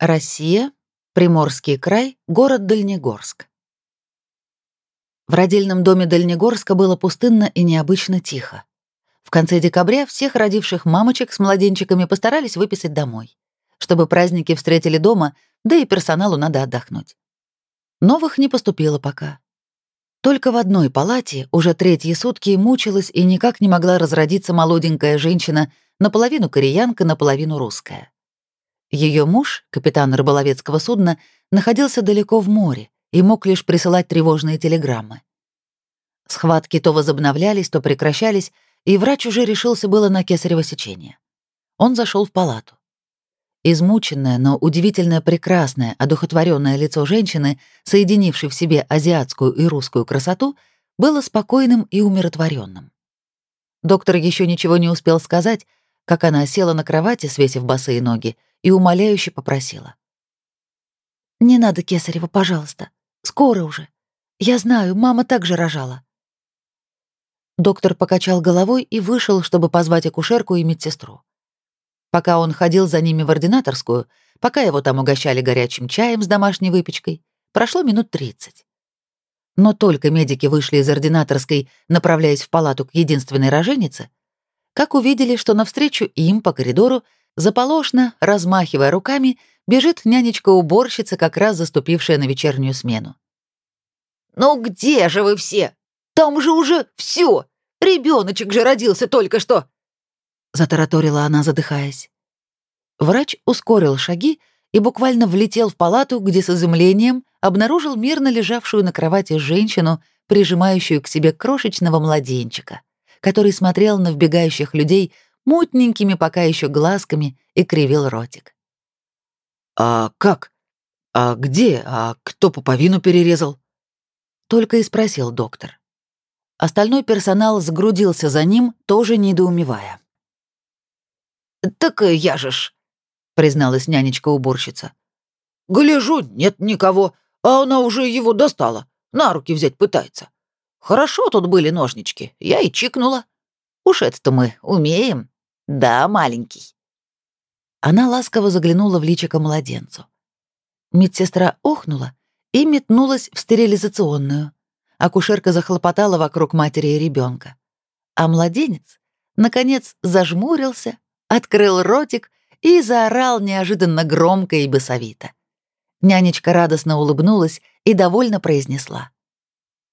Россия, Приморский край, город Дальнегорск. В родильном доме Дальнегорска было пустынно и необычно тихо. В конце декабря всех родивших мамочек с младенчиками постарались выписать домой, чтобы праздники встретили дома, да и персоналу надо отдохнуть. Новых не поступило пока. Только в одной палате уже третьи сутки мучилась и никак не могла разродиться молоденькая женщина, наполовину кореянка, наполовину русская. Ее муж, капитан рыболовецкого судна, находился далеко в море и мог лишь присылать тревожные телеграммы. Схватки то возобновлялись, то прекращались, и врач уже решился было на кесарево сечение. Он зашел в палату. Измученное, но удивительно прекрасное, одухотворенное лицо женщины, соединившей в себе азиатскую и русскую красоту, было спокойным и умиротворенным. Доктор еще ничего не успел сказать, как она села на кровати, свесив босые ноги, и умоляюще попросила. «Не надо Кесарева, пожалуйста. Скоро уже. Я знаю, мама также рожала». Доктор покачал головой и вышел, чтобы позвать акушерку и медсестру. Пока он ходил за ними в ординаторскую, пока его там угощали горячим чаем с домашней выпечкой, прошло минут тридцать. Но только медики вышли из ординаторской, направляясь в палату к единственной роженице, как увидели, что навстречу им по коридору Заполошно, размахивая руками, бежит нянечка-уборщица, как раз заступившая на вечернюю смену. «Ну где же вы все? Там же уже все! Ребеночек же родился только что!» Затараторила она, задыхаясь. Врач ускорил шаги и буквально влетел в палату, где с изумлением обнаружил мирно лежавшую на кровати женщину, прижимающую к себе крошечного младенчика, который смотрел на вбегающих людей мутненькими пока еще глазками и кривил ротик. «А как? А где? А кто пуповину перерезал?» Только и спросил доктор. Остальной персонал сгрудился за ним, тоже недоумевая. «Так я же ж», — призналась нянечка-уборщица. «Гляжу, нет никого, а она уже его достала, на руки взять пытается. Хорошо тут были ножнички, я и чикнула. Уж это-то мы умеем». «Да, маленький». Она ласково заглянула в личико младенцу. Медсестра охнула и метнулась в стерилизационную. Акушерка захлопотала вокруг матери и ребенка. А младенец, наконец, зажмурился, открыл ротик и заорал неожиданно громко и басовито. Нянечка радостно улыбнулась и довольно произнесла.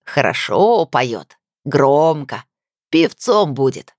«Хорошо поет, громко, певцом будет».